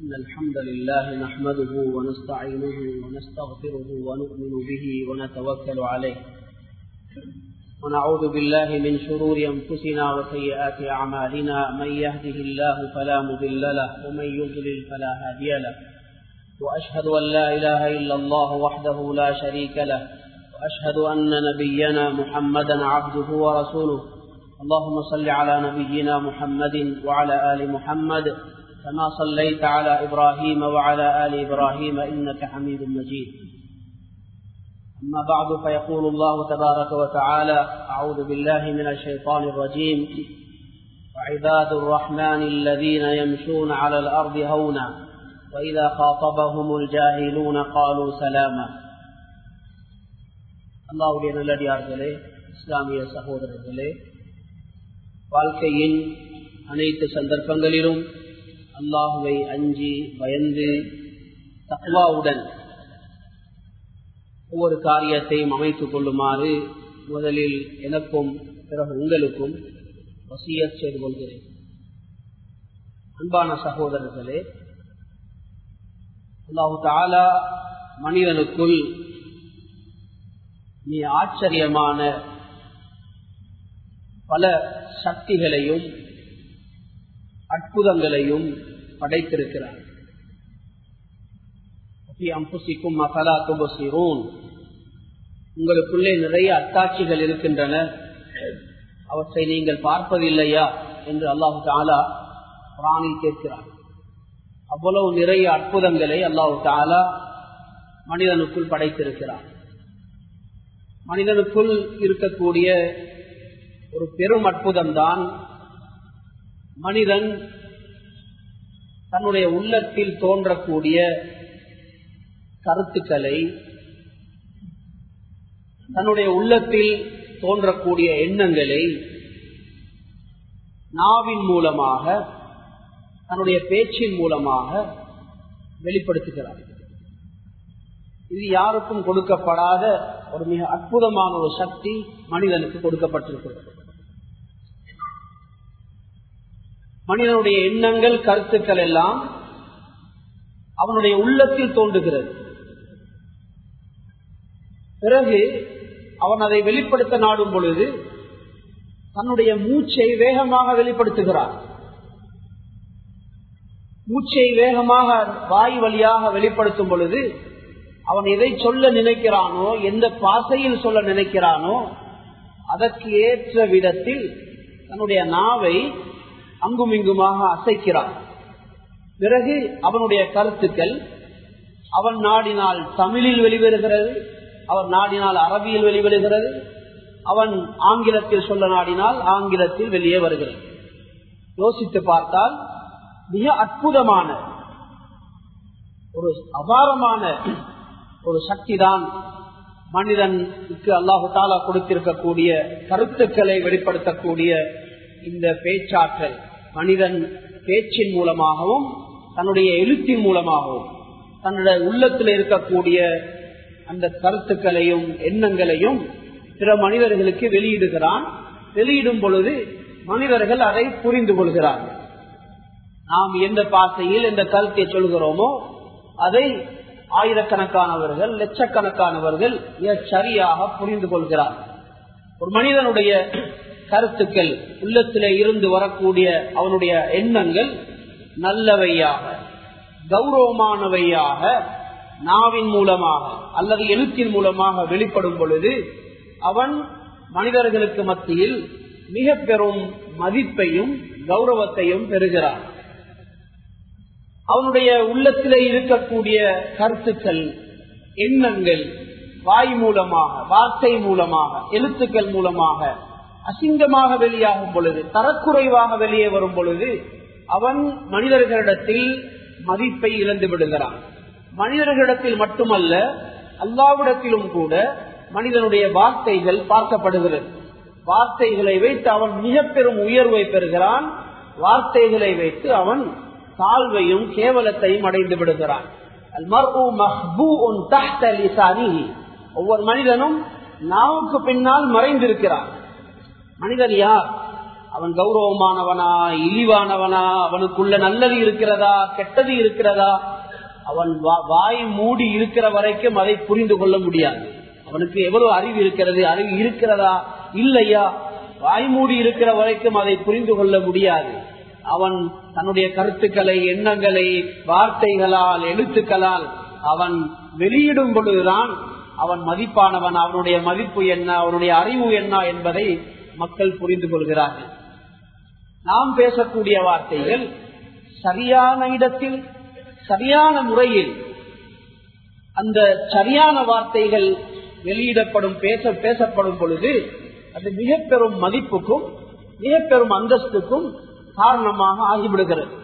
إن الحمد لله نحمده ونستعينه ونستغفره ونؤمن به ونتوكل عليه. ونعوذ بالله من شرور أنفسنا وسيئات أعمالنا. من يهده الله فلا مضل له ومن يضلل فلا هادي له. وأشهد أن لا إله إلا الله وحده لا شريك له. وأشهد أن نبينا محمدا عبده ورسوله. اللهم صل على نبينا محمد وعلى آل محمد كما صليت على إبراهيم وعلى آل إبراهيم إنك حميد مجيد أما بعد فيقول الله تبارك وتعالى أعوذ بالله من الشيطان الرجيم وعباد الرحمن الذين يمشون على الأرض هونا وإذا خاطبهم الجاهلون قالوا سلاما அல்லாவுடைய நல்லடியார்களே இஸ்லாமிய சகோதரர்களே வாழ்க்கையின் அனைத்து சந்தர்ப்பங்களிலும் அல்லாஹுவை அஞ்சி பயந்து தக்வாவுடன் ஒவ்வொரு காரியத்தையும் அமைத்துக் கொள்ளுமாறு முதலில் எனக்கும் பிறகு உங்களுக்கும் வசிய செய்து கொள்கிறேன். அன்பான சகோதரர்களே அல்லாஹு தாலா மனிதனுக்குள் நீ ஆச்சரியமான பல சக்திகளையும் அற்புதங்களையும் படைத்திருக்கிறார் உங்களுக்குள்ளே நிறைய அத்தாட்சிகள் இருக்கின்றன. அவற்றை நீங்கள் பார்ப்பதில்லையா? என்று அல்லாஹு தாலா பிராணில் கேட்கிறார். அவ்வளவு நிறைய அற்புதங்களை அல்லாஹு தாலா மனிதனுக்குள் படைத்திருக்கிறார். மனிதனுக்குள் இருக்கக்கூடிய ஒரு பெரும் அற்புதம் தான் மனிதன் தன்னுடைய உள்ளத்தில் தோன்றக்கூடிய கருத்துக்களை தன்னுடைய உள்ளத்தில் தோன்றக்கூடிய எண்ணங்களை நாவின் மூலமாக தன்னுடைய பேச்சின் மூலமாக வெளிப்படுத்துகிறார். இது யாருக்கும் கொடுக்கப்படாத ஒரு மிக அற்புதமான ஒரு சக்தி மனிதனுக்கு கொடுக்கப்பட்டிருக்கிறது. மனிதனுடைய எண்ணங்கள் கருத்துக்கள் எல்லாம் அவனுடைய உள்ளத்தில் தோன்றுகிறது. பிறகு அவன் அதை வெளிப்படுத்த நாடும் பொழுது தன்னுடைய மூச்சை வேகமாக வெளிப்படுத்துகிறான். மூச்சை வேகமாக வாய் வழியாக வெளிப்படுத்தும் பொழுது அவன் எதை சொல்ல நினைக்கிறானோ எந்த பாசையில் சொல்ல நினைக்கிறானோ அதற்கு ஏற்ற விதத்தில் தன்னுடைய நாவை அங்கும் இங்குமாக அசைக்கிறான். பிறகு அவனுடைய கருத்துக்கள் அவன் நாடினால் தமிழில் வெளிவருகிறது அவன் நாடினால் அரபியில் வெளிவருகிறது அவன் ஆங்கிலத்தில் சொல்ல நாடினால் ஆங்கிலத்தில் வெளியே வருகிறது. யோசித்து பார்த்தால் மிக அற்புதமான ஒரு அபாரமான ஒரு சக்தி தான் மனிதனுக்கு அல்லாஹு தாலா கொடுத்திருக்கக்கூடிய கருத்துக்களை வெளிப்படுத்தக்கூடிய இந்த பேச்சாற்றல். மனிதன் பேச்சின் மூலமாகவும் தன்னுடைய எழுத்தின் மூலமாகவும் தன்னுடைய உள்ளத்தில் இருக்கக்கூடிய அந்த கருத்துக்களையும் எண்ணங்களையும் பிற மனிதர்களுக்கு வெளியிடுகிறான். வெளியிடும் பொழுது மனிதர்கள் அதை புரிந்து கொள்கிறார்கள். நாம் எந்த பாசையில் எந்த கருத்தை சொல்கிறோமோ அதை ஆயிரக்கணக்கானவர்கள் லட்சக்கணக்கானவர்கள் சரியாக புரிந்து கொள்கிறார்கள். ஒரு மனிதனுடைய கருத்துக்கள் உள்ளத்திலே இருந்து வரக்கூடிய அவனுடைய எண்ணங்கள் நல்லவையாக கௌரவமானவையாக நாவின் மூலமாக அல்லது எழுத்தின் மூலமாக வெளிப்படும் பொழுது அவன் மனிதர்களுக்கு மத்தியில் மிக பெரும் மதிப்பையும் கௌரவத்தையும் பெறுகிறான். அவனுடைய உள்ளத்திலே இருக்கக்கூடிய கருத்துக்கள் எண்ணங்கள் வாய் மூலமாக வார்த்தை மூலமாக எழுத்துக்கள் மூலமாக அசிங்கமாக வெளியாகும் பொழுது தரக்குறைவாக வெளியே வரும் பொழுது அவன் மனிதர்களிடத்தில் மதிப்பை இழந்து விடுகிறான். மனிதர்களிடத்தில் மட்டுமல்ல அல்லாவிடத்திலும் கூட மனிதனுடைய வார்த்தைகள் பார்க்கப்படுகிறது. வார்த்தைகளை வைத்து அவன் மிக பெரும் உயர்வை பெறுகிறான். வார்த்தைகளை வைத்து அவன் தாழ்வையும் கேவலத்தையும் அடைந்து விடுகிறான். ஒவ்வொரு மனிதனும் நாவுக்கு பின்னால் மறைந்திருக்கிறான். மனிதர் யார்? அவன் கௌரவமானவனா இழிவானவனா அவனுக்குள்ள நல்லது இருக்கிறதா கெட்டது இருக்கிறதா? அவன் வாய் மூடி இருக்கிற வரைக்கும் அதை புரிந்து கொள்ள முடியாது. அவனுக்கு எவ்வளவு அறிவு இருக்கிறது அறிவு இருக்கிறதா இல்லையா? வாய் மூடி இருக்கிற வரைக்கும் அதை புரிந்து கொள்ள முடியாது. அவன் தன்னுடைய கருத்துக்களை எண்ணங்களை வார்த்தைகளால் எழுத்துக்களால் அவன் வெளியிடும் பொழுதுதான் அவன் மதிப்பானவன் அவனுடைய மதிப்பு என்ன அவனுடைய அறிவு என்ன என்பதை மக்கள் புரிந்து கொள்கிறார்கள். நாம் பேசக்கூடிய வார்த்தைகள் சரியான இடத்தில் சரியான முறையில் அந்த சரியான வார்த்தைகள் வெளியிடப்படும் பேச பேசப்படும் பொழுது அது மிக பெரும் மதிப்புக்கும் மிக பெரும் அந்தஸ்துக்கும் காரணமாக ஆகிவிடுகிறது.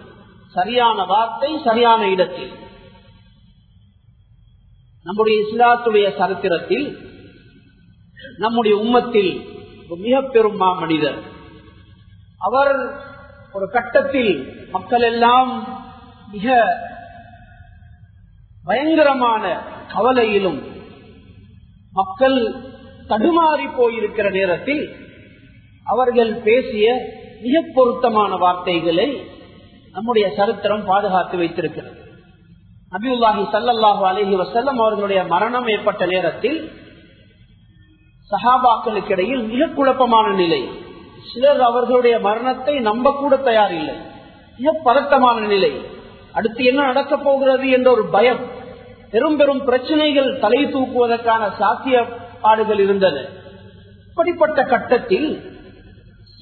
சரியான வார்த்தை சரியான இடத்தில். நம்முடைய இஸ்லாத்துடைய சரித்திரத்தில் நம்முடைய உம்மத்தில் மிக பெரும் மனிதர். அவர் ஒரு கட்டத்தில் மக்கள் எல்லாம் மிக பயங்கரமான கவலையிலும் மக்கள் தடுமாறி போயிருக்கிற நேரத்தில் அவர்கள் பேசிய மிக பொருத்தமான வார்த்தைகளை நம்முடைய சரித்திரம் பாதுகாத்து வைத்திருக்கிறது. நபியுல்லாஹி சல்லாஹு அலஹி வசல்லம் அவர்களுடைய மரணம் ஏற்பட்ட நேரத்தில் சஹாபாக்களுக்கு இடையில் மிக குழப்பமான நிலை. சிலர் அவர்களுடைய மரணத்தை நம்ப கூட தயாரில்லை. மிக பதட்டமான நிலை. அடுத்து என்ன நடக்க போகிறது என்ற ஒரு பயம். பெரும் பெரும் பிரச்சனைகள் தலை தூக்குவதற்கான சாத்தியப்பாடுகள் இருந்தது இப்படிப்பட்ட கட்டத்தில்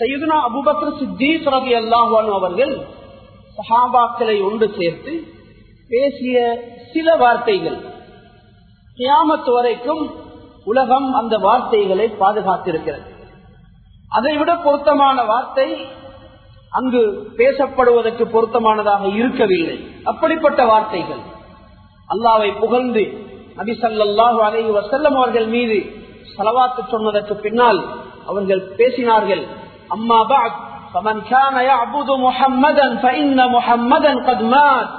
சைதுனா அபுபக்கர் சித்தீஸ் ரவி அல்லாஹான் அவர்கள் சஹாபாக்களை ஒன்று சேர்த்து பேசிய சில வார்த்தைகள். கியாமத்து வரைக்கும் உலகம் அந்த வார்த்தைகளை பாதுகாத்திருக்கிறது அதைவிட பொருத்தமான வார்த்தை அங்கு பேசப்படுவதற்கு பொருத்தமானதாக இருக்கவில்லை அப்படிப்பட்ட வார்த்தைகள் அல்லாவை புகழ்ந்து நபி சல்லாஹு அலை வசல்லம் அவர்கள் மீது செலவாத்து சொன்னதற்கு பின்னால் அவர்கள் பேசினார்கள் அம்மா பாக் فمن كان يعبد محمدا فإن محمدا قد مات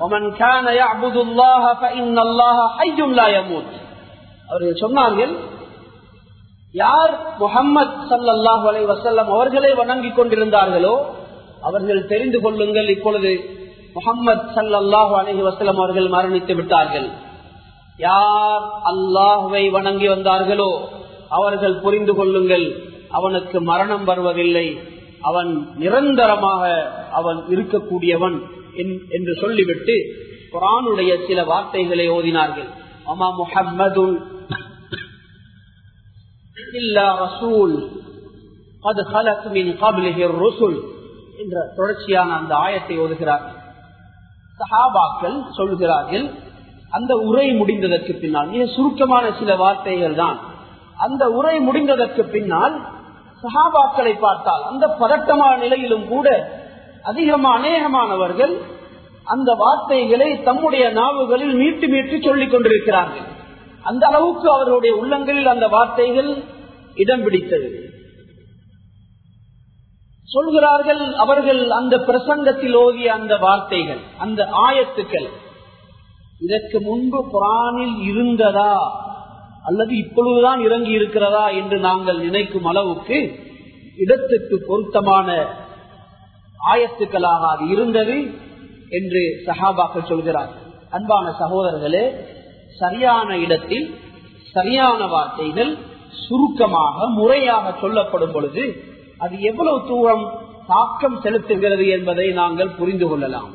ومن كان يعبد الله فإن الله حي لا يموت அவர்கள் சொன்னார்கள் யார் முகம்மது சல்லாஹ் அலை வசல்லம் அவர்களை வணங்கிக் கொண்டிருந்தார்களோ அவர்கள் தெரிந்து கொள்ளுங்கள். இப்பொழுது முகம்மது சல்லாஹு அலஹி வசலம் அவர்கள் மரணித்து விட்டார்கள். யார் அல்லாஹுவை வணங்கி வந்தார்களோ அவர்கள் புரிந்து கொள்ளுங்கள். அவனுக்கு மரணம் வருவதில்லை. அவன் நிரந்தரமாக அவன் இருக்கக்கூடியவன் என்று சொல்லிவிட்டு குரானுடைய சில வார்த்தைகளை ஓதினார்கள். அமா முஹம்மது என்ற தொடர்ச்சியான அந்த ஆயத்தை ஓதுகிறார்கள் சஹாபாக்கள் சொல்கிறார்கள் அந்த உரை முடிந்ததற்கு பின்னால் மிக சுருக்கமான சில வார்த்தைகள் தான். அந்த உரை முடிந்ததற்கு பின்னால் சஹாபாக்களை பார்த்தால் அந்த பதட்டமான நிலையிலும் கூட அதிகமா அநேகமானவர்கள் அந்த வார்த்தைகளை தம்முடைய நாவுகளில் மீட்டு மீட்டு சொல்லிக் கொண்டிருக்கிறார்கள். அந்த அளவுக்கு அவர்களுடைய உள்ளங்களில் அந்த வார்த்தைகள் இடம் பிடித்தது. சொல்கிறார்கள் அவர்கள் அந்த பிரசங்கத்தில் ஓகிய அந்த வார்த்தைகள் அந்த ஆயத்துக்கள். இதற்கு முன்பு குரானில் இருந்ததா அல்லது இப்பொழுதுதான் இறங்கி இருக்கிறதா என்று நாங்கள் நினைக்கும் அளவுக்கு இடத்துக்கு பொருத்தமான ஆயத்துக்களாக அது இருந்தது. என்று சஹாபாக்கள் சொல்கிறார். அன்பான சகோதரர்களே சரியான இடத்தில் சரியான வார்த்தைகள் சுருக்கமாக முறையாக சொல்லப்படும் பொழுது அது எவ்வளவு தூரம் தாக்கம் செலுத்துகிறது என்பதை நாங்கள் புரிந்து கொள்ளலாம்.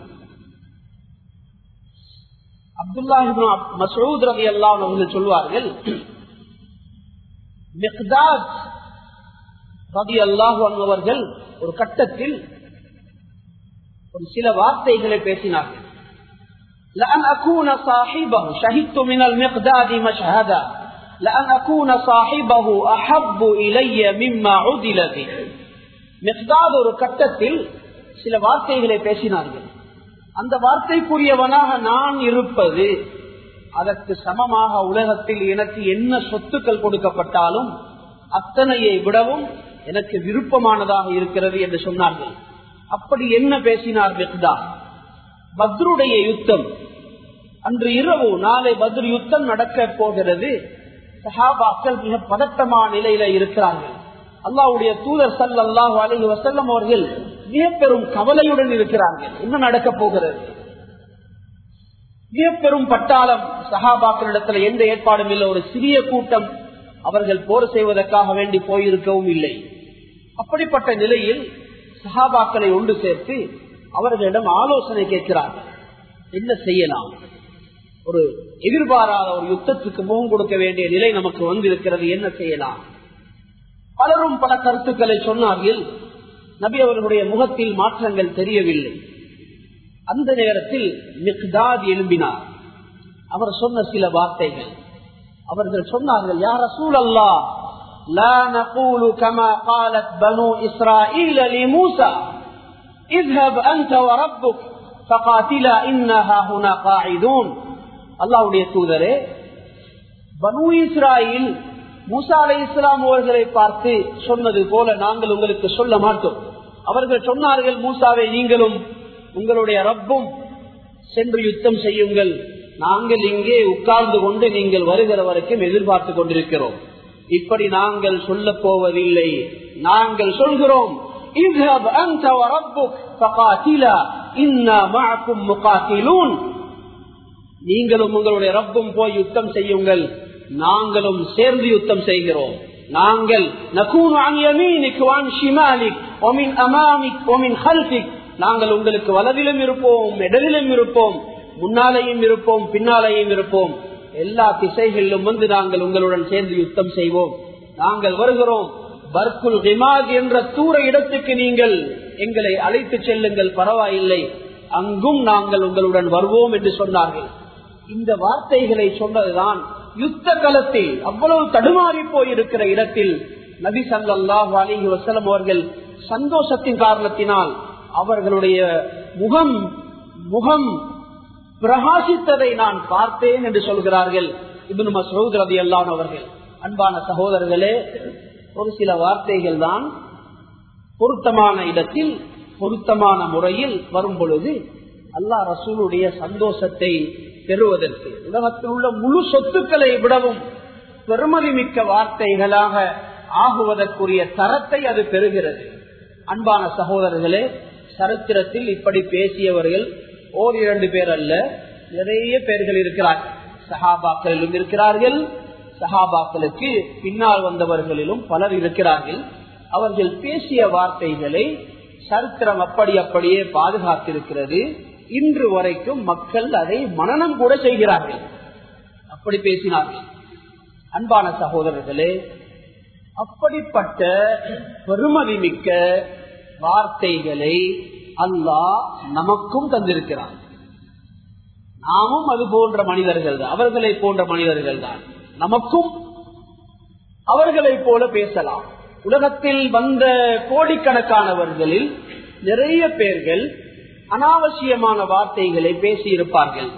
அப்துல்லா மசூத் ரவி அல்லாம் அவர்கள் சொல்வார்கள் ரவி அவர்கள் ஒரு கட்டத்தில் ஒரு சில வார்த்தைகளை பேசினார்கள் لأن أكون صاحبه شهدت من المقداد مشهدا لأن أكون صاحبه أحب إلي مما عدل به மிக்தாத் ஒரு கட்டத்தில் சில வார்த்தைகளை பேசினார்கள் அந்த வார்த்தைக்குரியவனாக நான் இருப்பது அதற்கு சமமாக உலகத்தில் எனக்கு என்ன சொத்துக்கள் கொடுக்கப்பட்டாலும் அத்தனையை விடவும் எனக்கு விருப்பமானதாக இருக்கிறது என்று சொன்னார்கள் அப்படி என்ன பேசினார் மிக்தா? பத்ருடைய யுத்தம். அன்று இரவு நாளை பத்ரு யுத்தம் நடக்க போகிறது. சஹாபாக்கள் மிக பதட்டமான நிலையில இருக்கிறார்கள். அல்லாவுடைய தூதர் சல் அல்லாஹ் அலஹி வசல்லம் அவர்கள் மிக பெரும் கவலையுடன் இருக்கிறார்கள். என்ன நடக்க போகிறது? மிக பெரும் பட்டாளம். சஹாபாக்களிடத்துல எந்த ஏற்பாடும் இல்லை. ஒரு சிறிய கூட்டம் அவர்கள் போர் செய்வதற்காக வேண்டி போயிருக்கவும் இல்லை. அப்படிப்பட்ட நிலையில் சஹாபாக்களை ஒன்று சேர்த்து அவர்களிடம் ஆலோசனை கேட்கிறார். என்ன செய்யலாம்? ஒரு எதிர்பாராத ஒரு யுத்தத்துக்கு முகம் கொடுக்க வேண்டிய நிலை நமக்கு வந்திருக்கிறது. என்ன செய்யலாம்? பலரும் பல கருத்துக்களை சொன்னார்கள். நபி அவர்களுடைய முகத்தில் மாற்றங்கள் தெரியவில்லை. அந்த நேரத்தில் மிக்தாத் எழும்பினார். அவர் சொன்ன சில வார்த்தைகள். அவர்கள் சொன்னார்கள் யார சூழல்லா لا نقول كما قالت بنو إسرائيل لموسى اذهب أنت وربك فقاتلا إنها هنا قاعدون அல்லாவுடைய தூதரே பனு இஸ்ராயில் மூசா அலை இஸ்லாம் அவர்களை பார்த்து சொன்னது போல நாங்கள் உங்களுக்கு சொல்ல மாட்டோம் அவர்கள் சொன்னார்கள் மூசாவை நீங்களும் உங்களுடைய ரப்பும் சென்று யுத்தம் செய்யுங்கள் நாங்கள் இங்கே உட்கார்ந்து கொண்டு நீங்கள் வருகிற வரைக்கும் எதிர்பார்த்து கொண்டிருக்கிறோம் இப்படி நாங்கள் சொல்ல போவதில்லை. நாங்கள் சொல்கிறோம் நீங்களும் உங்களுடைய ரப்பும் போய் யுத்தம் செய்யுங்கள். நாங்களும் சேர்ந்து யுத்தம் செய்கிறோம். நாங்கள் நாங்கள் உங்களுக்கு வலதிலும் இருப்போம் இடலிலும் இருப்போம் முன்னாலேயும் இருப்போம் பின்னாலேயும் இருப்போம். எல்லா திசைகளிலும் வந்து நாங்கள் உங்களுடன் சேர்ந்து யுத்தம் செய்வோம். நாங்கள் வருகிறோம். பர்குல் ஹிமாத் என்ற தூர இடத்துக்கு நீங்கள் எங்களை அழைத்து செல்லுங்கள் பரவாயில்லை. அங்கும் நாங்கள் உங்களுடன் வருவோம் என்று சொன்னார்கள். இந்த வார்த்தைகளை சொன்னதுதான் யுத்த களத்தில் அவ்வளவு தடுமாறி போயிருக்கிற இடத்தில் நபி சல்லாஹு அலிஹி வசலம் அவர்கள் சந்தோஷத்தின் காரணத்தினால் அவர்களுடைய முகம் முகம் பிரகாசித்ததை நான் பார்த்தேன் என்று சொல்கிறார்கள் இபின் மசூத் ரதி அல்லான் அவர்கள். அன்பான சகோதரர்களே ஒரு சில வார்த்தைகள் தான் பொருத்தமான இடத்தில் பொருத்தமான முறையில் வரும் பொழுது அல்லா ரசூலுடைய சந்தோஷத்தை பெறுவதற்கு உலகத்தில் உள்ள முழு சொத்துக்களை விடவும் பெருமதி மிக்க வார்த்தைகளாக ஆகுவதற்குரிய தரத்தை அது பெறுகிறது. அன்பான சகோதரர்களே சரித்திரத்தில் இப்படி பேசியவர்கள் ஓர் இரண்டு பேர் அல்ல நிறைய பேர்கள் இருக்கிறார்கள் சஹாபாக்களிலும் இருக்கிறார்கள். சஹாபாக்களுக்கு பின்னால் வந்தவர்களிலும் பலர் இருக்கிறார்கள். அவர்கள் பேசிய வார்த்தைகளை சரித்திரம் அப்படி அப்படியே பாதுகாத்திருக்கிறது. இன்று வரைக்கும் மக்கள் அதை மனநம் கூட செய்கிறார்கள். அப்படி பேசினார்கள். அன்பான சகோதரர்களே அப்படிப்பட்ட பெருமதி மிக்க வார்த்தைகளை அல்லாஹ் நமக்கும் தந்திருக்கிறான். நாமும் அது போன்ற மனிதர்கள் தான் அவர்களை போன்ற மனிதர்கள் தான் நமக்கும் அவர்களை போல பேசலாம். உலகத்தில் வந்த கோடிக்கணக்கானவர்களில் நிறைய பேர்கள் அனாவசியமான வார்த்தைகளை பேசியிருப்பார்கள்.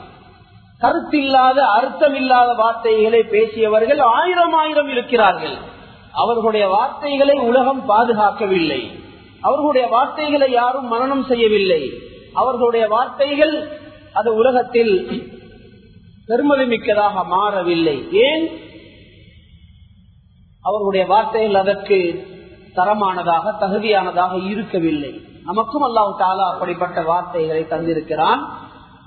கருத்தில்லாத அர்த்தமில்லாத வார்த்தைகளை பேசியவர்கள் ஆயிரம் ஆயிரம் இருக்கிறார்கள். அவர்களுடைய வார்த்தைகளை உலகம் பாதுகாக்கவில்லை. அவர்களுடைய வார்த்தைகளை யாரும் மரணம் செய்யவில்லை. அவர்களுடைய வார்த்தைகள் அது உலகத்தில் பெருமதி மிக்கதாக மாறவில்லை. ஏன்? அவர்களுடைய வார்த்தைகள் அதற்கு தரமானதாக தகுதியானதாக இருக்கவில்லை. நமக்கும் அல்லாஹு தாலா அப்படிப்பட்ட வார்த்தைகளை தந்திருக்கிறான்.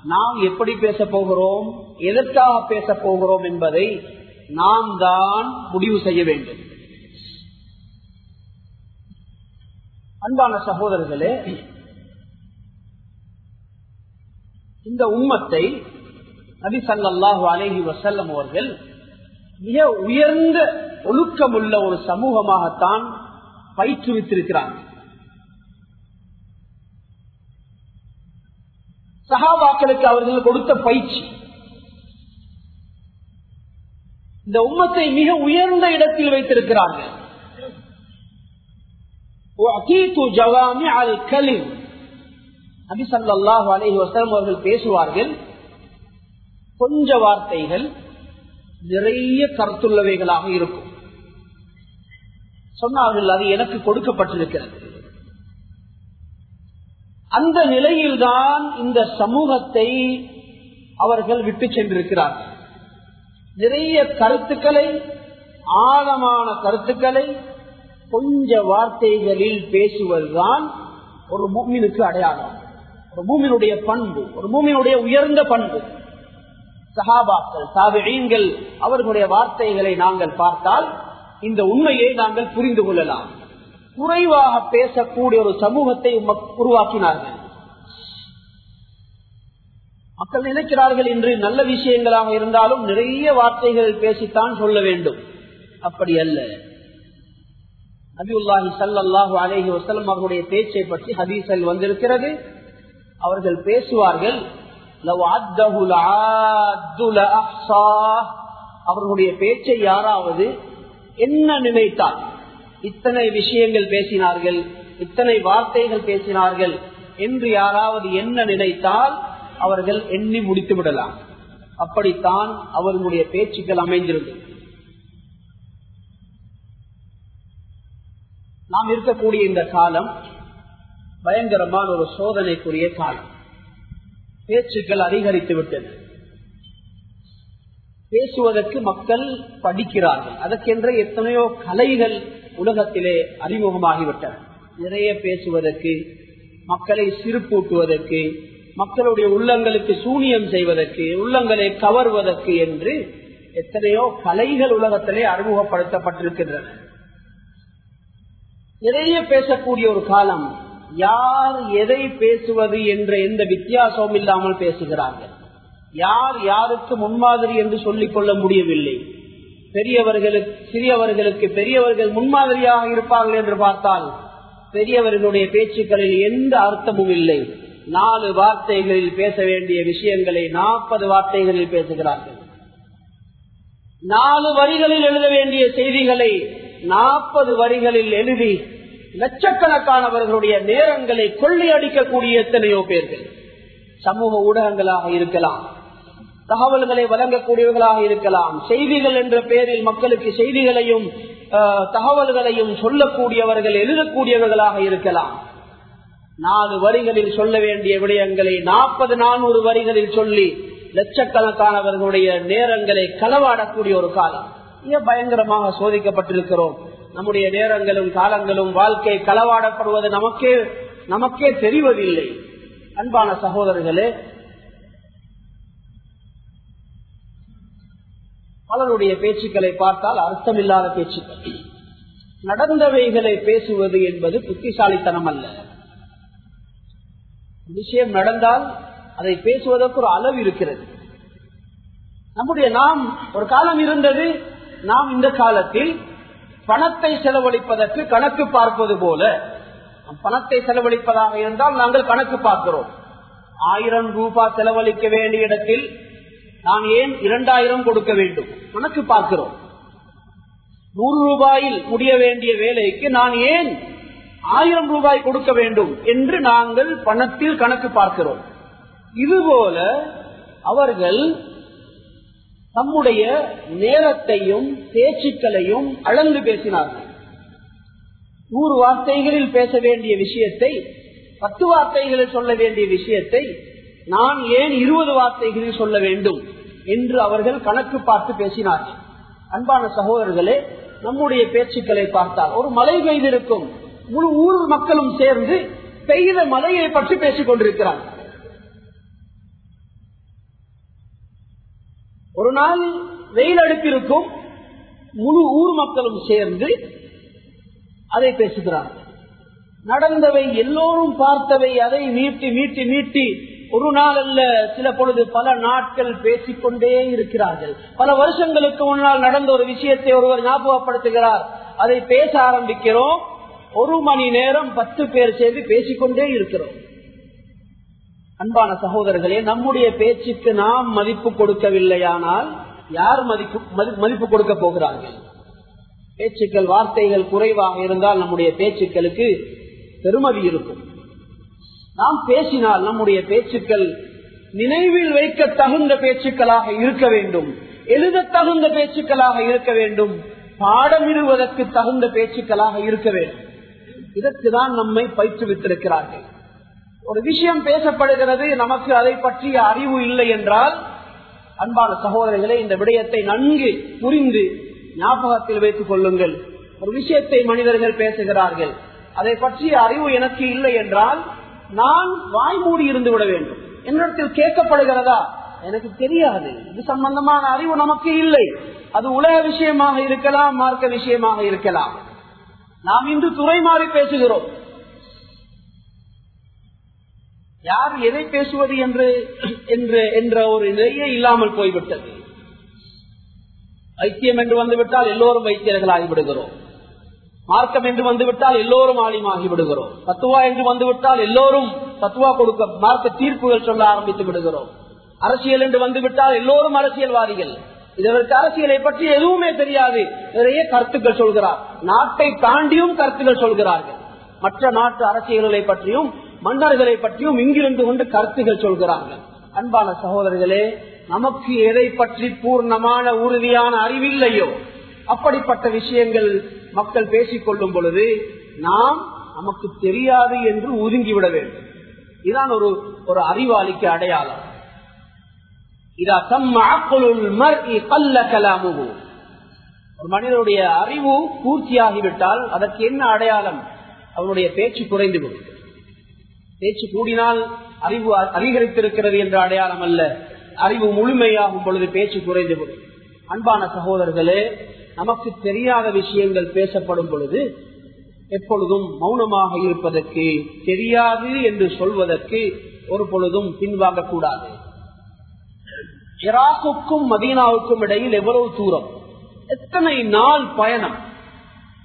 நாம் எப்படி பேச போகிறோம்? எதற்காக பேச போகிறோம் என்பதை நாம் தான் முடிவு செய்ய வேண்டும். அன்பான சகோதரர்களே இந்த உம்மத்தை நபி சல்லாஹு அலேஹி வசல்லம் அவர்கள் மிக உயர்ந்த ஒழுக்கமுள்ள ஒரு சமூகமாகத்தான் பயிற்றுவித்திருக்கிறாங்க சகாபாக்களுக்கு அவர்கள் கொடுத்த பயிற்சி இந்த உம்மத்தை மிக உயர்ந்த இடத்தில் வைத்திருக்கிறார்கள். அவர்கள் பேசுவார்கள். கொஞ்ச வார்த்தைகள் நிறைய கருத்துள்ளவைகளாக இருக்கும். சொன்னார்கள் அது எனக்கு கொடுக்கப்பட்டிருக்கிறது. அந்த நிலையில்தான் இந்த சமூகத்தை அவர்கள் விட்டு சென்றிருக்கிறார்கள். நிறைய கருத்துக்களை ஆழமான கருத்துக்களை கொஞ்ச வார்த்தைகளில் பேசுவதுதான் ஒரு பூமினுக்கு அடையாளம். ஒரு பூமியினுடைய பண்பு ஒரு பூமியினுடைய உயர்ந்த பண்பு. சஹாபாக்கள் சாவிகள் அவர்களுடைய வார்த்தைகளை நாங்கள் பார்த்தால் இந்த உண்மையை நாங்கள் புரிந்து கொள்ளலாம். குறைவாக பேசக்கூடிய ஒரு சமூகத்தை உருவாக்கினார்கள். மக்கள் நினைக்கிறார்கள் என்று நல்ல விஷயங்களாக இருந்தாலும் நிறைய வார்த்தைகள் பேசித்தான் சொல்ல வேண்டும். அப்படி அல்ல. நபியுல்லாஹி சல்லாஹு அலேஹி வசலம் அவருடைய பேச்சை பற்றி ஹதீசல் வந்திருக்கிறது. அவர்கள் பேசுவார்கள் அவர்களுடைய பேச்சை யாராவது என்ன நினைத்தால் இத்தனை விஷயங்கள் பேசினார்கள் இத்தனை வார்த்தைகள் பேசினார்கள் என்று யாராவது என்ன நினைத்தால் அவர்கள் எண்ணி முடித்து விடலாம் அப்படித்தான் அவர்களுடைய பேச்சுக்கள் அமைந்திருந்தது. நாம் இருக்கக்கூடிய இந்த காலம் பயங்கரமான ஒரு சோதனைக்குரிய காலம். பேச்சுக்கள் அதிகரித்து விட்டது. பேசுவதற்கு மக்கள் படிக்கிறார்கள். அதற்கென்ற எத்தனையோ கலைகள் உலகத்திலே அறிமுகமாகிவிட்டன. நிறைய பேசுவதற்கு மக்களை சிறுப்பூட்டுவதற்கு மக்களுடைய உள்ளங்களுக்கு சூனியம் செய்வதற்கு உள்ளங்களை கவர்வதற்கு என்று எத்தனையோ கலைகள் உலகத்திலே அறிமுகப்படுத்தப்பட்டிருக்கின்றன. நிறைய பேசக்கூடிய ஒரு காலம் யார் எதை பேசுவது என்ற எந்த வித்தியாசமும் இல்லாமல் பேசுகிறார்கள். யார் யாருக்கு முன்மாதிரி என்று சொல்லிக் கொள்ள முடியவில்லை. பெரியவர்களுக்கு சிறியவர்களுக்கு பெரியவர்கள் முன்மாதிரியாக இருப்பார்கள் என்று பார்த்தால் பெரியவர்களுடைய பேச்சுக்களில் எந்த அர்த்தமும் இல்லை. நாலு வார்த்தைகளில் பேச வேண்டிய விஷயங்களை நாற்பது வார்த்தைகளில் பேசுகிறார்கள். நாலு வரிகளில் எழுத வேண்டிய செய்திகளை நாற்பது வரிகளில் எழுதி லட்சக்கணக்கானவர்களுடைய நேரங்களை கொள்ளையடிக்கக்கூடிய எத்தனையோ பேர்கள். சமூக ஊடகங்களாக இருக்கலாம் தகவல்களை வழங்கக்கூடியவர்களாக இருக்கலாம் செய்திகள் என்ற பெயரில் மக்களுக்கு செய்திகளையும் தகவல்களையும் சொல்லக்கூடியவர்கள் எழுதக்கூடியவர்களாக இருக்கலாம். நாலு வரிகளில் சொல்ல வேண்டிய விடயங்களை நாற்பது நானூறு வரிகளில் சொல்லி லட்சக்கணக்கானவர்களுடைய நேரங்களை களவாடக்கூடிய ஒரு காலம். மிக பயங்கரமாக சோதிக்கப்பட்டிருக்கிறோம். நம்முடைய நேரங்களும் காலங்களும் வாழ்க்கை களவாடப்படுவது நமக்கே நமக்கே தெரிவதில்லை. அன்பான சகோதரர்களே பலருடைய பேச்சுக்களை பார்த்தால் அர்த்தமில்லாத பேச்சுக்கள். நடந்தவைகளை பேசுவது என்பது புத்திசாலித்தனம் அல்ல. விஷயம் நடந்தால் அதை பேசுவதற்கு ஒரு அளவு இருக்கிறது. நம்முடைய நாம் ஒரு காலம் இருந்தது நாம் இந்த காலத்தில் பணத்தை செலவழிப்பதற்கு கணக்கு பார்ப்பது போல பணத்தை செலவழிப்பதாக இருந்தால் நாங்கள் கணக்கு பார்க்கிறோம். ஆயிரம் ரூபாய் செலவழிக்க வேண்டிய இடத்தில் நாம் ஏன் இரண்டாயிரம் கொடுக்க வேண்டும்? கணக்கு பார்க்கிறோம். நூறு ரூபாயில் முடிய வேண்டிய வேலைக்கு நான் ஏன் ஆயிரம் ரூபாய் கொடுக்க வேண்டும் என்று நாங்கள் பணத்தில் கணக்கு பார்க்கிறோம். இதுபோல அவர்கள் தம்முடைய நேரத்தையும் பேச்சுக்களையும் அளந்து பேசினார்கள். நூறு வார்த்தைகளில் பேச வேண்டிய விஷயத்தை பத்து வார்த்தைகளில் சொல்ல வேண்டிய விஷயத்தை நான் ஏன் இருபது வார்த்தைகளில் சொல்ல வேண்டும் என்று அவர்கள் கணக்கு பார்த்து பேசினார்கள். அன்பான சகோதரர்களே நம்முடைய பேச்சுக்களை பார்த்தால் ஒரு மழை பெய்திருக்கும் முழு ஊர் மக்களும் சேர்ந்து பெய்த மலையை பற்றி பேசிக் கொண்டிருக்கிறார்கள் ஒரு நாள் வெயில் அடுப்பிருக்கும் முழு ஊர் மக்களும் சேர்ந்து அதை பேசுகிறார்கள் நடந்தவை எல்லோரும் பார்த்தவை அதை நீட்டி நீட்டி நீட்டி ஒரு நாள் அல்ல சில பொழுது பல நாட்கள் பேசிக்கொண்டே இருக்கிறார்கள். பல வருஷங்களுக்கு முன்னால் நடந்த ஒரு விஷயத்தை ஒருவர் ஞாபகப்படுத்துகிறார். அதை பேச ஆரம்பிக்கிறோம். ஒரு மணி நேரம் பத்து பேர் சேர்ந்து பேசிக்கொண்டே இருக்கிறோம். அன்பான சகோதரர்களே நம்முடைய பேச்சுக்கு நாம் மதிப்பு கொடுக்கவில்லையானால் யார் மதிப்பு மதிப்பு கொடுக்க போகிறார்கள்? பேச்சுக்கள் வார்த்தைகள் குறைவாக இருந்தால் நம்முடைய பேச்சுக்களுக்கு பெருமதி இருக்கும். நாம் பேசினால் நம்முடைய பேச்சுக்கள் நினைவில் வைக்க தகுந்த பேச்சுக்களாக இருக்க வேண்டும். எழுத தகுந்த பேச்சுக்களாக இருக்க வேண்டும். பாடமிடுவதற்கு தகுந்த பேச்சுக்களாக இருக்க வேண்டும். இதற்கு தான் நம்மை பயிற்றுவித்திருக்கிறார்கள். ஒரு விஷயம் பேசப்படுகிறது நமக்கு அதை பற்றிய அறிவு இல்லை என்றால் அன்பான சகோதரர்களே இந்த விடயத்தை நன்கு புரிந்து ஞாபகத்தில் வைத்துக் கொள்ளுங்கள். ஒரு விஷயத்தை மனிதர்கள் பேசுகிறார்கள். அதை பற்றிய அறிவு எனக்கு இல்லை என்றால் நான் வாய்மூடி இருந்து விட வேண்டும். என்னிடத்தில் கேட்கப்படுகிறதா? எனக்கு தெரியாது. இது சம்பந்தமான அறிவு நமக்கு இல்லை. அது உலக விஷயமாக இருக்கலாம் மார்க்க விஷயமாக இருக்கலாம். நாம் இன்று துறை மாறி பேசுகிறோம். யார் எதை பேசுவது என்று என்ற ஒரு நிலையே இல்லாமல் போய்விட்டது. வைத்தியம் என்று வந்துவிட்டால் எல்லோரும் வைத்தியர்கள் ஆகிவிடுகிறோம் மார்க்கம் என்று வந்துவிட்டால் எல்லோரும் ஆலிமாகி விடுகிறோம் தத்துவா என்று வந்துவிட்டால் எல்லோரும் தத்துவா கொடுக்க மார்க்க தீர்ப்புகள் சொல்ல ஆரம்பித்து விடுகிறோம். அரசியல் என்று வந்துவிட்டால் எல்லோரும் அரசியல்வாதிகள். இதற்கு அரசியலை பற்றி எதுவுமே தெரியாது. நிறைய கருத்துக்கள் சொல்கிறார். நாட்டை தாண்டியும் கருத்துக்கள் சொல்கிறார்கள். மற்ற நாட்டு அரசியல்களை பற்றியும் மன்னர்களை பற்றியும் இங்கிருந்து கொண்டு கருத்துகள் சொல்கிறார்கள். அன்பான சகோதரர்களே நமக்கு எதை பற்றி பூர்ணமான உறுதியான அறிவில்லையோ அப்படிப்பட்ட விஷயங்கள் மக்கள் பேசிக் கொள்ளும் பொழுது நாம் நமக்கு தெரியாது என்று ஒதுங்கிவிட வேண்டும். இதுதான் ஒரு ஒரு அறிவாளிக்கு அடையாளம். இதா தம் பல்ல கலாமுகு ஒரு மனிதனுடைய அறிவு பூர்த்தியாகிவிட்டால் அதற்கு என்ன அடையாளம்? அவனுடைய பேச்சு குறைந்து விடும் பேச்சு கூடினால் அறிவு அதிகரித்திருக்கிறது என்ற அடையாளம் அல்ல. அறிவு முழுமையாகும் பொழுது பேச்சு குறைந்துவிடும் அன்பான சகோதரர்களே நமக்கு தெரியாத விஷயங்கள் பேசப்படும் பொழுது எப்பொழுதும் மௌனமாக இருப்பதற்கு தெரியாது என்று சொல்வதற்கு ஒரு பொழுதும் பின்வாங்க கூடாது. ஈராக்குக்கும் மதீனாவுக்கும் இடையில் எவ்வளவு தூரம்? எத்தனை நாள் பயணம்?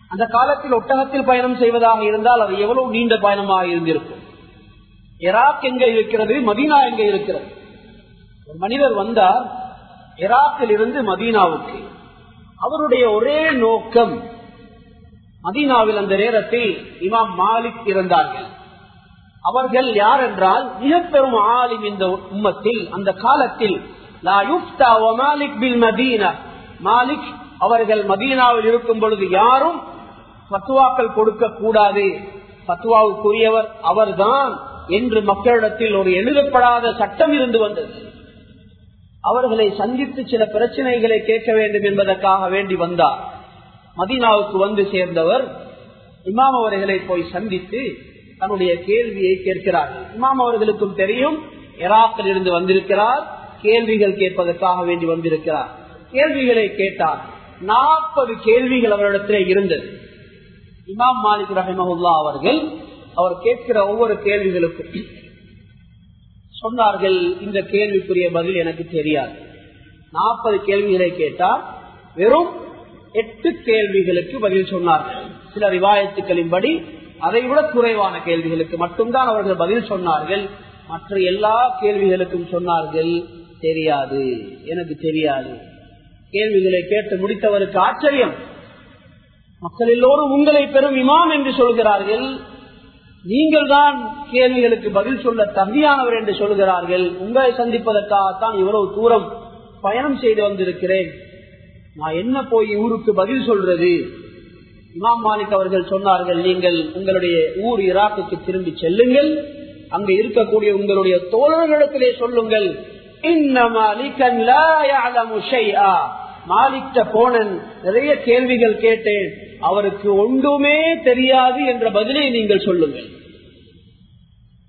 அந்த காலத்தில் ஒட்டகத்தில் பயணம் செய்வதாக இருந்தால் அது எவ்வளவு நீண்ட பயணமாக இருந்திருக்கும்? இராக் எங்க இருக்கிறது? மதீனா எங்க இருக்கிறது? ஒரு மனிதர் வந்தார் இராக்கில் இருந்து மதீனாவுக்கு. அவருடைய ஒரே நோக்கம் மதீனாவில் அந்த நேரத்தில் இமாம் மாலிக் இருந்தார்கள். அவர்கள் யார் என்றால் மிக பெரும் ஆலிம் இந்த உம்மத்தில் அந்த காலத்தில் மாலிக் அவர்கள் மதீனாவில் இருக்கும் பொழுது யாரும் பத்துவாக்கள் கொடுக்க கூடாது பத்துவாவுக்குரியவர் அவர்தான். என்று மக்களிடத்தில் ஒரு எழுதப்படாத சட்டம் இருந்து வந்தது. அவர்களை சந்தித்து சில பிரச்சனைகளை கேட்க வேண்டும் என்பதற்காக வேண்டி வந்தார். மதீனாவுக்கு வந்து சேர்ந்தவர் இமாம் அவர்களை போய் சந்தித்து தன்னுடைய கேள்வியை கேட்கிறார்கள். இமாம் அவர்களுக்கும் தெரியும் எராக்கில் இருந்து வந்திருக்கிறார் கேள்விகள் கேட்பதற்காக வேண்டி வந்திருக்கிறார். கேள்விகளை கேட்டார். நாற்பது கேள்விகள் அவரிடத்திலே இருந்தது. இமாம் மாலிக் ரஹமஹுல்லா அவர்கள் அவர் கேட்கிற ஒவ்வொரு கேள்விகளுக்கும் சொன்னார்கள் இந்த கேள்விக்குரிய பதில் எனக்கு தெரியாது. நாற்பது கேள்விகளை கேட்டால் வெறும் எட்டு கேள்விகளுக்கு பதில் சொன்னார்கள். சில ரிவாயத்துக்களின்படி அதை விட குறைவான கேள்விகளுக்கு மட்டும்தான் அவர்கள் பதில் சொன்னார்கள். மற்ற எல்லா கேள்விகளுக்கும் சொன்னார்கள் தெரியாது எனக்கு தெரியாது. கேள்விகளை கேட்டு முடித்தவருக்கு ஆச்சரியம். மக்கள் எல்லோரும் உங்களை பெரும் இமாம் என்று சொல்கிறார்கள். நீங்கள் தான் கேள்விகளுக்கு பதில் சொல்ல தகுதியானவர் என்று சொல்கிறார்கள் உங்களை சந்திப்பதற்காகத்தான் இவ்வளவு தூரம் பயணம் செய்து வந்திருக்கிறேன். நான் என்ன போய் ஊருக்கு பதில் சொல்றது? இமாம் மாலிக் அவர்கள் சொன்னார்கள் நீங்கள் உங்களுடைய ஊர் ஈராக்குக்கு திரும்பி செல்லுங்கள். அங்கு இருக்கக்கூடிய உங்களுடைய தோழர்களிடத்திலே சொல்லுங்கள். மாலிக்க போனன் நிறைய கேள்விகள் கேட்டேன். அவருக்கு ஒன்றுமே தெரியாது என்ற பதிலை நீங்கள் சொல்லுங்கள்.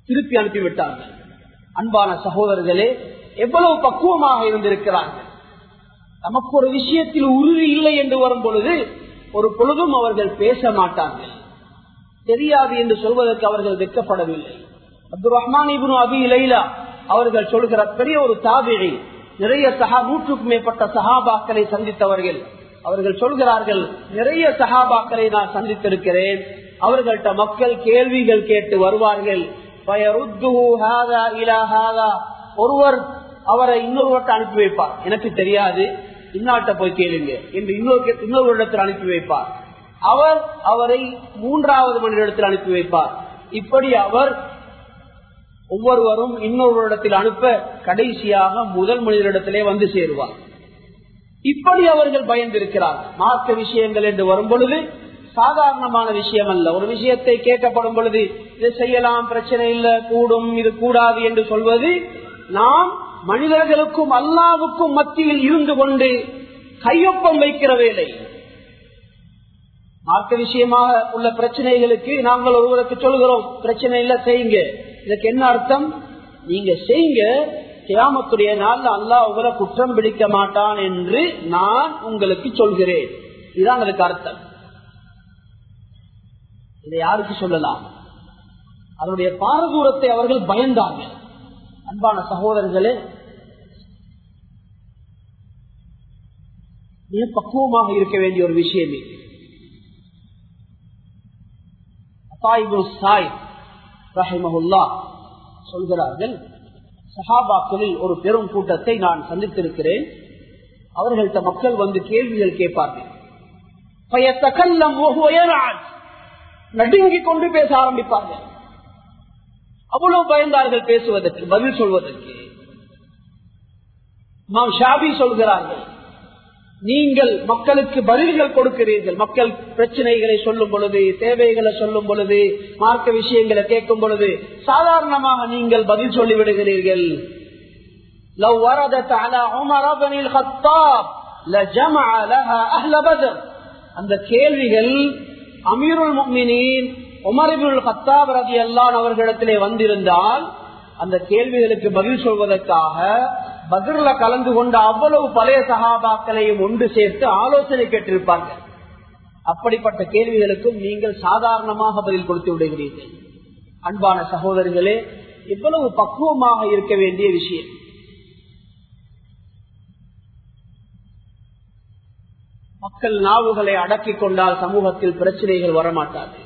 திருப்பி அனுப்பிவிட்டார்கள். அன்பான சகோதரர்களே எவ்வளவு பக்குவமாக இருந்திருக்கிறார்கள். நமக்கு ஒரு விஷயத்தில் உறுதி இல்லை என்று வரும் பொழுது ஒரு பொழுதும் அவர்கள் பேச மாட்டார்கள். தெரியாது என்று சொல்வதற்கு அவர்கள் வெக்கப்படவில்லை அப்துல் ரஹ்மான் இபுன் அபி இலைலா அவர்கள் சொல்கிற பெரிய ஒரு தாபிழி நிறைய சகா நூற்றுக்கும் மேற்பட்ட சகாபாக்களை சந்தித்தவர்கள். அவர்கள் சொல்கிறார்கள் நிறைய சகாபாக்களை நான் சந்தித்திருக்கிறேன். அவர்கள்ட்ட மக்கள் கேள்விகள் கேட்டு வருவார்கள். ஒருவர் அவரை இன்னொருவர்கிட்ட அனுப்பி வைப்பார். எனக்கு தெரியாது. இன்னாட்ட போய் கேளுங்க என்று இன்னொரு இன்னொரு இடத்தில் அனுப்பி வைப்பார். அவர் அவரை மூன்றாவது மனிதத்தில் அனுப்பி வைப்பார். இப்படி அவர் ஒவ்வொருவரும் இன்னொரு இடத்தில் அனுப்ப கடைசியாக முதல் மனிதரிடத்திலே வந்து சேருவார். இப்படி அவர்கள் பயந்திருக்கிறார். மார்க்க விஷயங்கள் என்று வரும் பொழுது சாதாரணமான விஷயம் அல்ல. ஒரு விஷயத்தை கேட்கப்படும் பொழுது இது செய்யலாம் பிரச்சனை இல்ல கூடும் இது கூடாது என்று சொல்வது நாம் மனிதர்களுக்கும் அல்லாவுக்கும் மத்தியில் இருந்து கொண்டு கையொப்பம் வைக்கிற வேலை. மார்க்க விஷயமாக உள்ள பிரச்சனைகளுக்கு நாங்கள் ஒருவருக்கு சொல்கிறோம் பிரச்சனை இல்ல செய்யுங்க. இதுக்கு என்ன அர்த்தம்? நீங்க செய்யுங்க கியாமத்துடைய நாள் அல்லாஹ் உங்களை குற்றம் பிடிக்க மாட்டான் என்று நான் உங்களுக்கு சொல்கிறேன். இதுதான் அதுக்கு அர்த்தம். இதை யாருக்கு சொல்லலாம்? அதனுடைய பாரதூரத்தை அவர்கள் பயந்தார்கள். அன்பான சகோதரர்களே மிக பக்குவமாக இருக்க வேண்டிய ஒரு விஷயம் சாய் சொல்கிறார்கள் சஹாபாக்களில் ஒரு பெரும் கூட்டத்தை நான் சந்தித்திருக்கிறேன். அவர்கள்ட்ட மக்கள் வந்து கேள்விகள் கேட்பார்கள். நடுங்கிக் கொண்டு பேச ஆரம்பிப்பார்கள். அவ்வளவு பயந்தார்கள் பேசுவதற்கு பதில் சொல்வதற்கு நாம் ஷாபி சொல்கிறார்கள் நீங்கள் மக்களுக்கு பதில்கள் கொடுக்கிறீர்கள் மக்கள் பிரச்சனைகளை சொல்லும் பொழுது தேவைகளை சொல்லும் பொழுது மார்க்க விஷயங்களை கேட்கும் பொழுது சாதாரணமாக நீங்கள் பதில் சொல்லி விடுகிறீர்கள் لو وردت على عمر بن الخطاب لجمع لها اهل بدر அந்த கேள்விகள் அமீருல் முக்மினின் உமரபுல் ஹத்தாப் ரதி அல்லான் அவர்களிடத்திலே வந்திருந்தால் அந்த கேள்விகளுக்கு பதில் சொல்வதற்காக பதில கலந்து கொண்ட அவ்வளவு பழைய சகாபாக்களையும் ஒன்று சேர்த்து ஆலோசனை கேட்டிருப்பாங்க. அப்படிப்பட்ட கேள்விகளுக்கும் நீங்கள் சாதாரணமாக பதில் கொடுத்து விடுகிறீர்கள். அன்பான சகோதரர்களே இவ்வளவு பக்குவமாக இருக்க வேண்டிய விஷயம். மக்கள் நாவுகளை அடக்கிக் கொண்டால் சமூகத்தில் பிரச்சனைகள் வரமாட்டாது.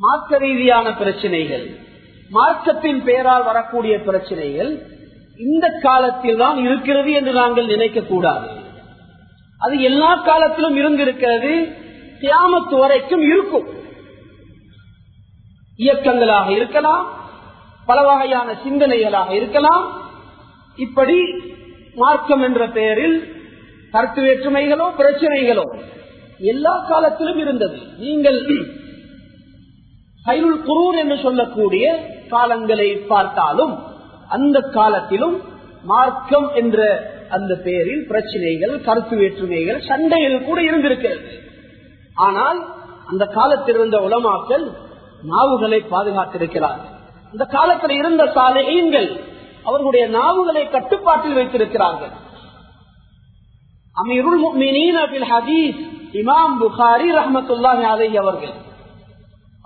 மார்க்க ரீதியான பிரச்சனைகள் மார்க்கத்தின் பெயரால் வரக்கூடிய பிரச்சனைகள் இந்த காலத்தில் தான் இருக்கிறது என்று நாங்கள் நினைக்க கூடாது. அது எல்லா காலத்திலும் இருந்திருக்கிறது தியாமத்து வரைக்கும் இருக்கும். இயக்கங்களாக இருக்கலாம் பல வகையான சிந்தனைகளாக இருக்கலாம். இப்படி மார்க்கம் என்ற பெயரில் கருத்து வேற்றுமைகளோ பிரச்சனைகளோ எல்லா காலத்திலும் இருந்தது. நீங்கள் கைருள் குரூர் என்று சொல்லக்கூடிய காலங்களை பார்த்தாலும் அந்த காலத்திலும் மார்க்கம் என்ற அந்த பெயரில் பிரச்சனைகள் கருத்து வேற்றுமைகள் சண்டைகள் கூட இருந்திருக்கிறது. ஆனால் அந்த காலத்தில் இருந்த உலமாக்கள் நாவுகளை பாதுகாத்திருக்கிறார்கள். அந்த காலத்தில் இருந்த சாலைகள் அவர்களுடைய நாவுகளை கட்டுப்பாட்டில் வைத்திருக்கிறார்கள். அமீருல் ஹதீஸ் இமாம் புகாரி ரஹமத்துல்லாஹி அலை அவர்கள்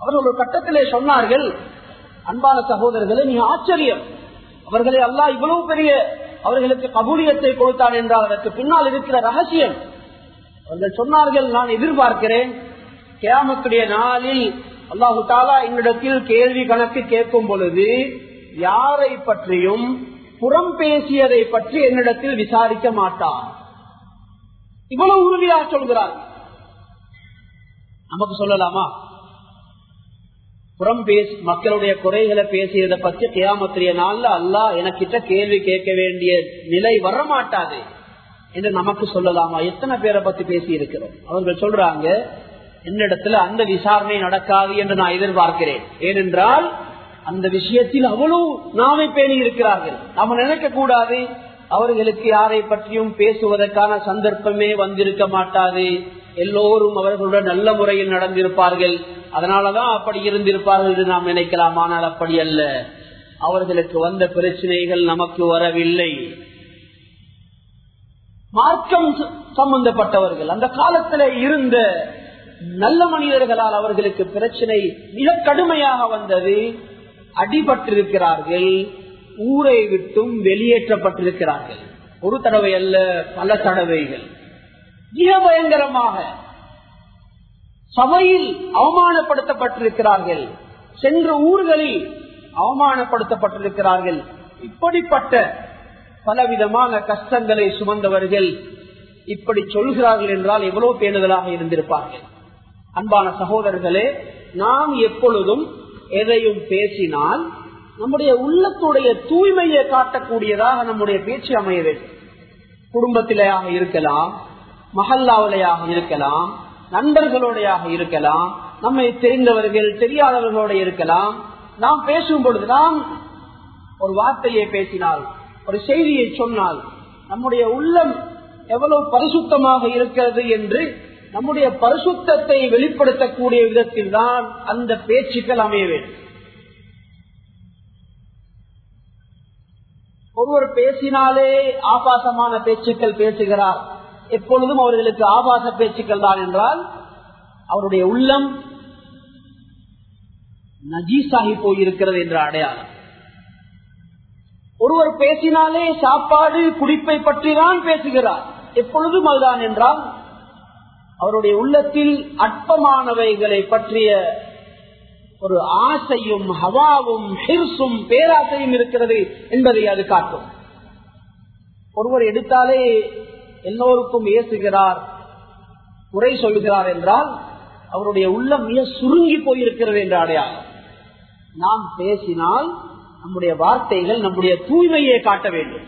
அவர் ஒரு கட்டத்திலே சொன்னார்கள் அன்பான சகோதரர்களே நீ ஆச்சரியம். அவர்களை அல்லா இவ்வளவு பெரிய அவர்களுக்கு கபூலியத்தை கொடுத்தான் என்றால் அதற்கு பின்னால் இருக்கிற ரகசியம். அவர்கள் சொன்னார்கள் நான் எதிர்பார்க்கிறேன். கேமத்துடைய நாளில் அல்லாஹு தாலா என்னிடத்தில் கேள்வி கணக்கு கேட்கும் பொழுது யாரை பற்றியும் புறம் பேசியதை பற்றி என்னிடத்தில் விசாரிக்க மாட்டார். இவ்வளவு உறுதியாக சொல்கிறார். நமக்கு சொல்லலாமா? புறம் பேசி மக்களுடைய குறைகளை பேசியதை பற்றி கியாமத்திரிய நாள்ல அல்லா எனக்கிட்ட கேள்வி கேட்க வேண்டிய நிலை வரமாட்டாது என்று நமக்கு சொல்லலாமா? எத்தனை பேரை பத்தி பேசி இருக்கிறோம் அவர்கள் சொல்றாங்க என்னிடத்துல அந்த விசாரணை நடக்காது என்று நான் எதிர்பார்க்கிறேன். ஏனென்றால் அந்த விஷயத்தில் அவ்வளவு நாமே பேணி இருக்கிறார்கள் நாம நினைக்க கூடாது அவர்களுக்கு யாரை பற்றியும் பேசுவதற்கான சந்தர்ப்பமே வந்திருக்க மாட்டாது. எல்லோரும் அவர்களுடன் நல்ல முறையில் நடந்திருப்பார்கள். அதனாலதான் அப்படி இருந்திருப்பார்கள் என்று நாம் நினைக்கலாம். ஆனால் அப்படி அல்ல. அவர்களுக்கு வந்த பிரச்சனைகள் நமக்கு வரவில்லை. மார்க்கம் சம்பந்தப்பட்டவர்கள் அந்த காலத்தில் இருந்த நல்ல மனிதர்களால் அவர்களுக்கு பிரச்சனை மிக கடுமையாக வந்தது. அடிபட்டிருக்கிறார்கள். ஊரை விட்டும் வெளியேற்றப்பட்டிருக்கிறார்கள். ஒரு தடவை அல்ல பல தடவைகள். மிக பயங்கரமாக. சபையில் அவமானப்படுத்தப்பட்டிருக்கிறார்கள். சென்ற ஊர்களில் அவமானப்படுத்தப்பட்டிருக்கிறார்கள். இப்படிப்பட்ட பலவிதமான கஷ்டங்களை சுமந்தவர்கள் இப்படி சொல்கிறார்கள் என்றால் எவ்வளவு பேணுதலாக இருந்திருப்பார்கள். அன்பான சகோதரர்களே நாம் எப்பொழுதும் எதையும் பேசினால் நம்முடைய உள்ளத்துடைய தூய்மையை காட்டக்கூடியதாக நம்முடைய பேச்சு அமைய வேண்டும். குடும்பத்திலேயாக இருக்கலாம் மஹல்லாவிலையாக இருக்கலாம் நண்பர்களோடையாக இருக்கலாம் நம்மை தெரிந்தவர்கள் தெரியாதவர்களோட இருக்கலாம். நாம் பேசும் பொழுதுதான் ஒரு வார்த்தையை பேசினால் ஒரு செய்தியை சொன்னால் நம்முடைய உள்ளம் எவ்வளவு பரிசுத்தமாக இருக்கிறது என்று நம்முடைய பரிசுத்தத்தை வெளிப்படுத்தக்கூடிய விதத்தில் தான் அந்த பேச்சுக்கள் அமைய வேண்டும். ஒருவர் பேசினாலே ஆபாசமான பேச்சுக்கள் பேசுகிறார். எப்பொழுதும் அவர்களுக்கு ஆபாச பேச்சுக்கள் தான் என்றால் அவருடைய உள்ளம் நஜீசாகி போயிருக்கிறது என்ற அடையாளம். ஒருவர் பேசினாலே சாப்பாடு குடிப்பை பற்றி தான் பேசுகிறார். எப்பொழுதும் அதுதான் என்றால் அவருடைய உள்ளத்தில் அற்பமானவைகளை பற்றிய ஒரு ஆசையும் ஹவாவும் ஹிர்சும் பேராசையும் இருக்கிறது என்பதை அது காட்டும். ஒருவர் எடுத்தாலே எல்லோருக்கும் ஏசுகிறார். குறை சொல்கிறார் என்றால் அவருடைய உள்ளம் மிக சுருங்கி போயிருக்கிறது என்ற அடையாளம். நாம் பேசினால் நம்முடைய வார்த்தைகள் நம்முடைய தூய்மையை காட்ட வேண்டும்.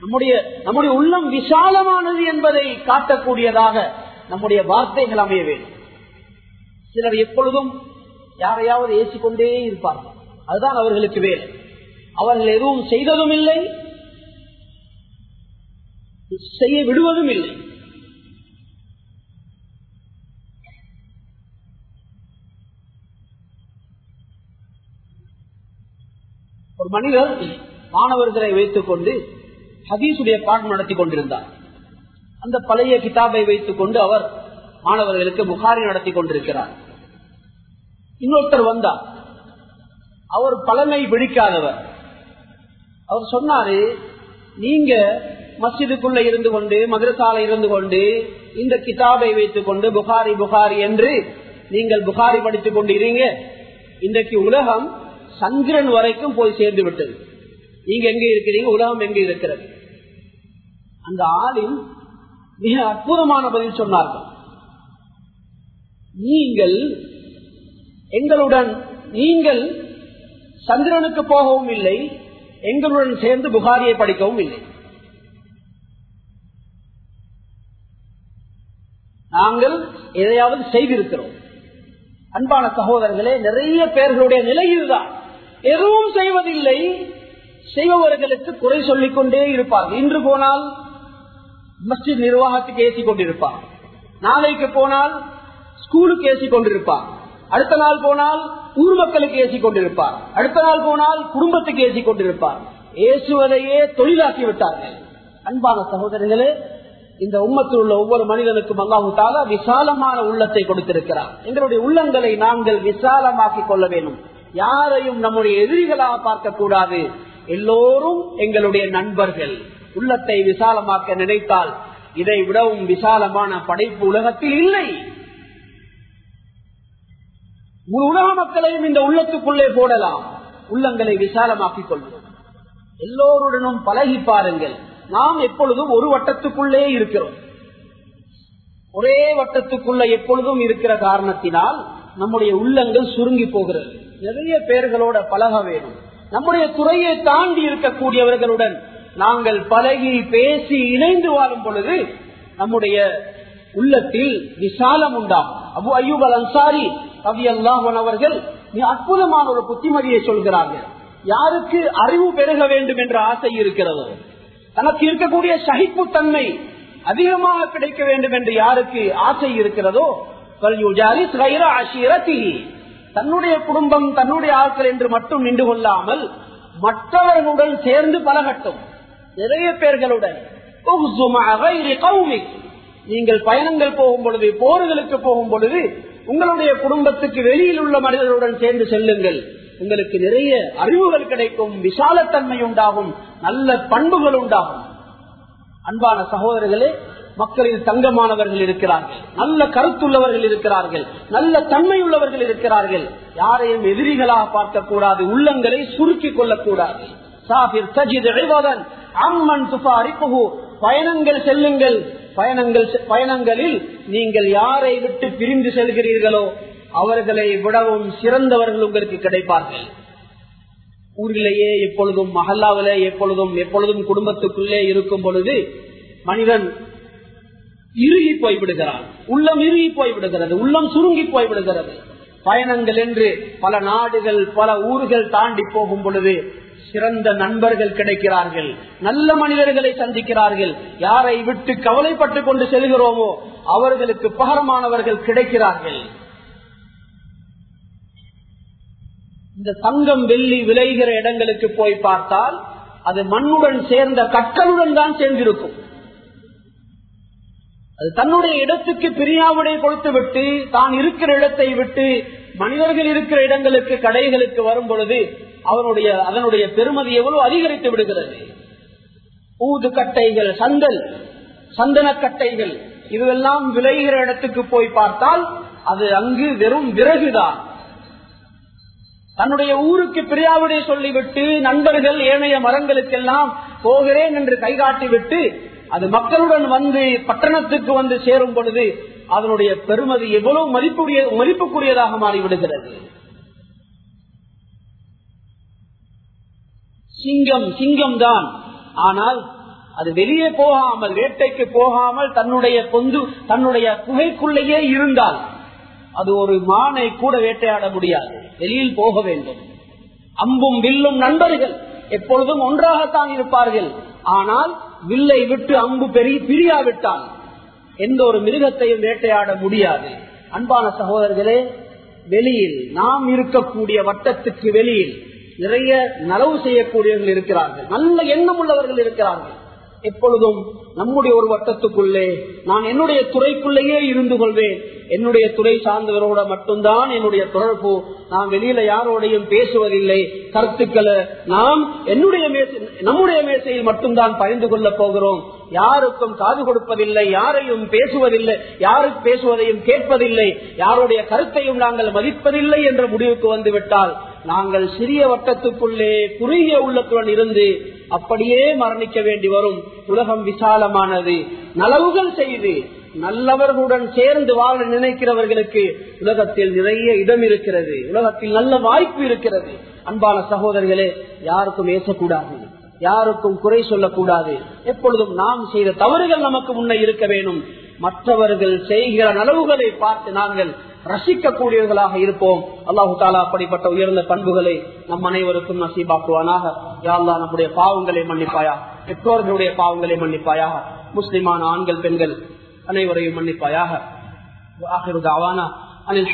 நம்முடைய நம்முடைய உள்ளம் விசாலமானது என்பதை காட்டக்கூடியதாக நம்முடைய வார்த்தைகள் அமைய வேண்டும். சிலர் எப்பொழுதும் யாரையாவது ஏசிக்கொண்டே இருப்பார்கள். அதுதான் அவர்களுக்கு வேலை. அவர்கள் எதுவும் செய்ததும் இல்லை செய்ய விடுவதும் இல்லை. ஒரு மனிதர் மாணவர்களை வைத்துக் கொண்டு ஹதீசுடைய பாடம் நடத்தி கொண்டிருந்தார். அந்த பழைய கிதாபை வைத்துக் கொண்டு அவர் மாணவர்களுக்கு புகாரி நடத்தி கொண்டிருக்கிறார். இன்னொருத்தர் வந்தார். அவர் பழமை பிடிக்காதவர். அவர் சொன்னாரு நீங்க மஸ்ஜிதுக்குள்ள இருந்து கொண்டு மதுரசால இருந்து கொண்டு இந்த கிதாபை வைத்துக் கொண்டு புகாரி புகாரி என்று நீங்கள் புகாரி படித்துக் கொண்டிருங்க இன்றைக்கு உலகம் சந்திரன் வரைக்கும் போய் சேர்ந்து விட்டது. நீங்க எங்க இருக்கிறீங்க? உலகம் எங்க இருக்கிறது? அந்த ஆளின் மிக அற்புதமான பதில் சொன்னார்கள். நீங்கள் எங்களுடன் நீங்கள் சந்திரனுக்கு போகவும் இல்லை எங்களுடன் சேர்ந்து புகாரியை படிக்கவும் இல்லை. நாங்கள் எதையாவது செய்திருக்கிறோம். அன்பான சகோதரர்களே நிறைய பேர்களுடைய நிலை இதுதான். எதுவும் செய்வதில்லை. செய்பவர்களுக்கு குறை சொல்லிக் கொண்டே இருப்பார்கள். இன்று போனால் மஸ்ஜித் நிர்வாகத்துக்கு ஏசி கொண்டிருப்பார் நாளைக்கு போனால் ஸ்கூலுக்கு ஏசி கொண்டிருப்பார் அடுத்த நாள் போனால் ஊர் மக்களுக்கு ஏசி கொண்டிருப்பார் அடுத்த நாள் போனால் குடும்பத்துக்கு ஏசி கொண்டிருப்பார் ஏசுவதையே தொழிலாக்கி விட்டார்கள் அன்பான சகோதரர்களே இந்த உம்மத்தில் உள்ள ஒவ்வொரு மனிதனுக்கும் அல்லாஹு தாலா விசாலமான உள்ளத்தை கொடுத்திருக்கிறார். எங்களுடைய உள்ளங்களை நாங்கள் விசாலமாக்கிக் கொள்ள வேண்டும். யாரையும் நம்முடைய எதிரிகளாக பார்க்கக்கூடாது. எல்லோரும் எங்களுடைய நண்பர்கள். உள்ளத்தை விசாலமாக்க நினைத்தால் இதை விடவும் விசாலமான படைப்பு உலகத்தில் இல்லை. உலக மக்களையும் இந்த உள்ளத்துக்குள்ளே போடலாம். உள்ளங்களை விசாலமாக்கிக் கொள்வோம். எல்லோருடனும் பழகி பாருங்கள். நாம் எப்பொழுதும் ஒரு வட்டத்துக்குள்ளே இருக்கிறோம். ஒரே வட்டத்துக்குள்ள எப்பொழுதும் இருக்கிற காரணத்தினால் நம்முடைய உள்ளங்கள் சுருங்கி போகிறது. நிறைய பேர்களோட பழக வேணும். நம்முடைய துறையை தாண்டி இருக்கக்கூடியவர்களுடன் நாங்கள் பழகி பேசி இணைந்து வாழும் பொழுது நம்முடைய உள்ளத்தில் விசாலம் உண்டாகும். அபு அய்யூப் அல் அன்சாரி ரவி அல்லாஹன் அவர்கள் மிக அற்புதமான ஒரு புத்திமதியை சொல்கிறார்கள். யாருக்கு அறிவு பெருக வேண்டும் என்ற ஆசை இருக்கிறதோ தனக்கு இருக்கக்கூடிய சகிப்பு தன்மை அதிகமாக கிடைக்க வேண்டும் என்று யாருக்கு ஆசை இருக்கிறதோ தன்னுடைய குடும்பம் தன்னுடைய ஆட்கள் என்று மட்டும் நின்று கொள்ளாமல் மற்றவர்களுடன் சேர்ந்து பழகட்டும். நிறைய பேர்களுடன். நீங்கள் பயணங்கள் போகும் பொழுது போர்களுக்கு போகும் பொழுது உங்களுடைய குடும்பத்துக்கு வெளியில் உள்ள மனிதர்களுடன் சேர்ந்து செல்லுங்கள். உங்களுக்கு நிறைய அறிவுகள் கிடைக்கும் விசாலத்தன்மை உண்டாகும் நல்ல பண்புகள் உண்டாகும். அன்பான சகோதரர்களே மக்களில் தங்கமானவர்கள் இருக்கிறார்கள். நல்ல கருத்துள்ளவர்கள் இருக்கிறார்கள். நல்ல தன்மை உள்ளவர்கள் இருக்கிறார்கள். யாரையும் எதிரிகளாக பார்க்க கூடாது உள்ளங்களை சுருக்கிக் கொள்ளக்கூடாது. பயணங்கள் செல்லுங்கள். பயணங்கள் பயணங்களில் நீங்கள் யாரை விட்டு பிரிந்து செல்கிறீர்களோ அவர்களை விடவும் சிறந்தவர்கள் உங்களுக்கு கிடைப்பார்கள். ஊரிலேயே எப்பொழுதும் மகல்லாவிலே எப்பொழுதும் எப்பொழுதும் குடும்பத்துக்குள்ளே இருக்கும் பொழுது மனிதன் இறுகி போய்விடுகிறான். உள்ளம் இறுகி போய்விடுகிறது. உள்ளம் சுருங்கி போய்விடுகிறது. பயணங்கள் என்று பல நாடுகள் பல ஊர்கள் தாண்டி போகும் பொழுது சிறந்த நண்பர்கள் கிடைக்கிறார்கள். நல்ல மனிதர்களை சந்திக்கிறார்கள். யாரை விட்டு கவலைப்பட்டு கொண்டு செல்கிறோமோ அவர்களுக்கு பகரமானவர்கள் கிடைக்கிறார்கள். இந்த தங்கம் வெள்ளி விளைகிற இடங்களுக்கு போய் பார்த்தால் அது மண்ணுடன் சேர்ந்த கற்களுடன் தான் சேர்ந்திருக்கும். அது தன்னுடைய இடத்துக்கு பிரியாவிடை கொடுத்து விட்டு தான் இருக்கிற இடத்தை விட்டு மனிதர்கள் இருக்கிற இடங்களுக்கு கடைகளுக்கு வரும் பொழுது அவனுடைய அதனுடைய பெருமதி எவ்வளவு அதிகரித்து விடுகிறது. ஊது கட்டைகள் சந்தல் சந்தன கட்டைகள் இதுவெல்லாம் விளைகிற இடத்துக்கு போய் பார்த்தால் அது அங்கு வெறும் விறகுதான். தன்னுடைய ஊருக்கு பிரியாவிடை சொல்லிவிட்டு நண்பர்கள் ஏனைய மரங்களுக்கெல்லாம் போகிறேன் என்று கைகாட்டிவிட்டு அது மக்களுடன் வந்து பட்டணத்துக்கு வந்து சேரும் பொழுது அதனுடைய பெருமதி எவ்வளவு மதிப்புடைய மதிப்புக்குரியதாக மாறிவிடுகிறது. சிங்கம் சிங்கம் தான் ஆனால் அது வெளியே போகாமல் வேட்டைக்கு போகாமல் தன்னுடைய பொந்து தன்னுடைய குகைக்குள்ளேயே இருந்தால் அது ஒரு மானை கூட வேட்டையாட முடியாது. வெளியில் போக வேண்டும். அம்பும் வில்லும் நண்பர்கள் எப்பொழுதும் ஒன்றாகத்தான் இருப்பார்கள். ஆனால் வில்லை விட்டு அம்பு பெரிய பிரியாவிட்டால் எந்த ஒரு மிருகத்தையும் வேட்டையாட முடியாது. அன்பான சகோதரர்களே வெளியில் நாம் இருக்கக்கூடிய வட்டத்துக்கு வெளியில் நிறைய நலவு செய்யக்கூடியவர்கள் இருக்கிறார்கள். நல்ல எண்ணம் உள்ளவர்கள் இருக்கிறார்கள். எப்பொழுதும் நம்முடைய ஒரு வட்டத்துக்குள்ளே நான் என்னுடைய துறைக்குள்ளேயே இருந்து கொள்வேன். என்னுடைய துறை சார்ந்தவரோட மட்டும்தான் என்னுடைய தொடர்பு. நான் வெளியில யாரோடையும் பேசுவதில்லை. கருத்துக்களை நாம் என்னுடைய நம்முடைய மேசையில் மட்டும்தான் பகிர்ந்து கொள்ள போகிறோம். யாருக்கும் காது கொடுப்பதில்லை யாரையும் பேசுவதில்லை யாருக்கு பேசுவதையும் கேட்பதில்லை யாருடைய கருத்தையும் நாங்கள் மதிப்பதில்லை என்ற முடிவுக்கு வந்துவிட்டால் நாங்கள் சிறிய வட்டத்துக்குள்ளே குறுகிய உள்ளத்துடன் இருந்து அப்படியே மரணிக்க வேண்டி வரும். உலகம் விசாலமானது. நலவுகள் செய்து நல்லவர்களுடன் சேர்ந்து வாழ நினைக்கிறவர்களுக்கு உலகத்தில் நிறைய இடம் இருக்கிறது. உலகத்தில் நல்ல வாய்ப்பு இருக்கிறது. அன்பான சகோதரர்களே யாருக்கும் ஏசக்கூடாது. யாருக்கும் குறை சொல்லக்கூடாது. எப்பொழுதும் நாம் செய்த தவறுகள் நமக்கு முன்னே இருக்க வேண்டும். மற்றவர்கள் செய்கிற நலவுகளை பார்த்து நாங்கள் ரசிக்கக்கூடியவர்களாக இருப்போம். அல்லாஹு தாலா அப்படிப்பட்ட உயர்ந்த பண்புகளை நம் அனைவருக்கும் நசீபாக்குவானாக. யாழ்லா நம்முடைய பாவங்களை மன்னிப்பாயா? பெற்றோர்களுடைய பாவங்களை மன்னிப்பாயாக. முஸ்லிமான ஆண்கள் பெண்கள் அனைவரையும் மன்னிப்பாயாக. அனில்